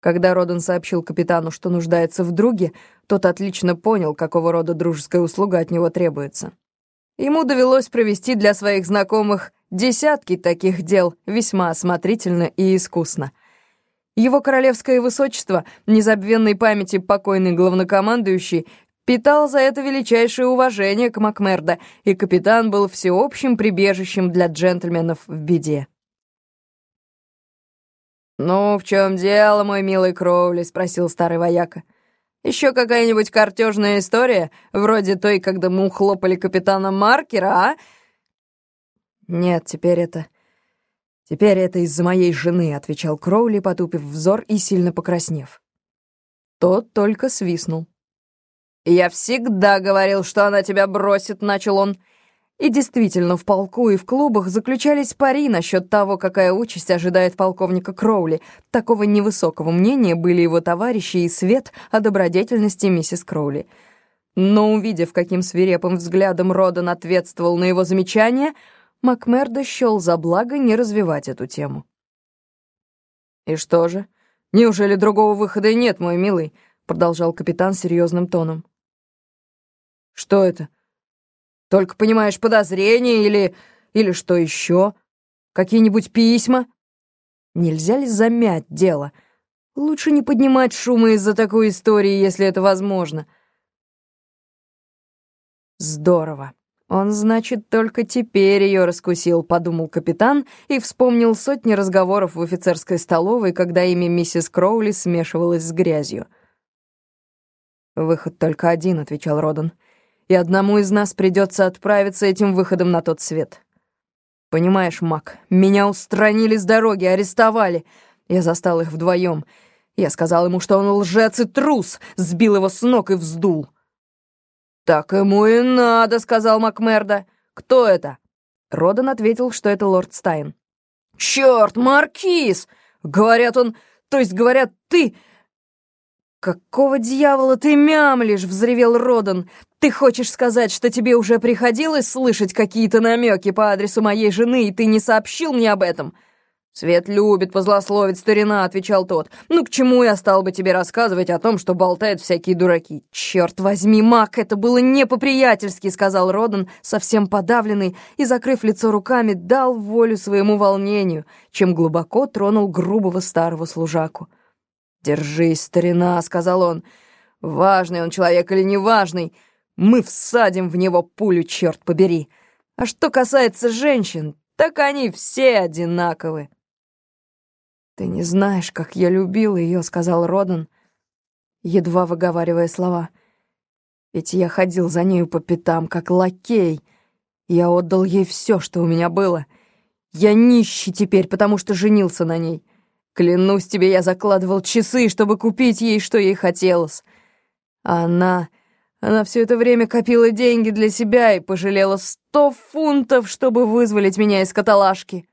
Когда Родан сообщил капитану, что нуждается в друге, тот отлично понял, какого рода дружеская услуга от него требуется. Ему довелось провести для своих знакомых десятки таких дел весьма осмотрительно и искусно. Его королевское высочество, незабвенной памяти покойный главнокомандующий, питал за это величайшее уважение к Макмердо, и капитан был всеобщим прибежищем для джентльменов в беде. «Ну, в чем дело, мой милый Кроули?» — спросил старый вояка. «Еще какая-нибудь картежная история, вроде той, когда мы ухлопали капитана Маркера, а?» «Нет, теперь это... Теперь это из-за моей жены», — отвечал Кроули, потупив взор и сильно покраснев. Тот только свистнул. «Я всегда говорил, что она тебя бросит», — начал он. И действительно, в полку и в клубах заключались пари насчет того, какая участь ожидает полковника Кроули. Такого невысокого мнения были его товарищи и свет о добродетельности миссис Кроули. Но увидев, каким свирепым взглядом Родан ответствовал на его замечание, Макмердо счел за благо не развивать эту тему. «И что же? Неужели другого выхода нет, мой милый?» — продолжал капитан серьезным тоном. «Что это?» Только, понимаешь, подозрения или... или что еще? Какие-нибудь письма? Нельзя ли замять дело? Лучше не поднимать шума из-за такой истории, если это возможно. Здорово. Он, значит, только теперь ее раскусил, подумал капитан и вспомнил сотни разговоров в офицерской столовой, когда имя миссис Кроули смешивалось с грязью. «Выход только один», — отвечал Родан и одному из нас придется отправиться этим выходом на тот свет. Понимаешь, Мак, меня устранили с дороги, арестовали. Я застал их вдвоем. Я сказал ему, что он лжец и трус, сбил его с ног и вздул. «Так ему и надо», — сказал Макмерда. «Кто это?» Родан ответил, что это лорд Стайн. «Черт, Маркиз!» Говорят он, то есть говорят ты... «Какого дьявола ты мямлишь?» — взревел Родан. «Ты хочешь сказать, что тебе уже приходилось слышать какие-то намеки по адресу моей жены, и ты не сообщил мне об этом?» «Свет любит позлословить старина», — отвечал тот. «Ну, к чему я стал бы тебе рассказывать о том, что болтают всякие дураки?» «Черт возьми, Мак, это было не по-приятельски», — сказал Родан, совсем подавленный, и, закрыв лицо руками, дал волю своему волнению, чем глубоко тронул грубого старого служаку. «Держись, старина», — сказал он. «Важный он человек или неважный, мы всадим в него пулю, черт побери. А что касается женщин, так они все одинаковы». «Ты не знаешь, как я любил ее», — сказал Родан, едва выговаривая слова. «Ведь я ходил за нею по пятам, как лакей. Я отдал ей все, что у меня было. Я нищий теперь, потому что женился на ней». Клянусь тебе, я закладывал часы, чтобы купить ей, что ей хотелось. А она... Она все это время копила деньги для себя и пожалела сто фунтов, чтобы вызволить меня из каталажки.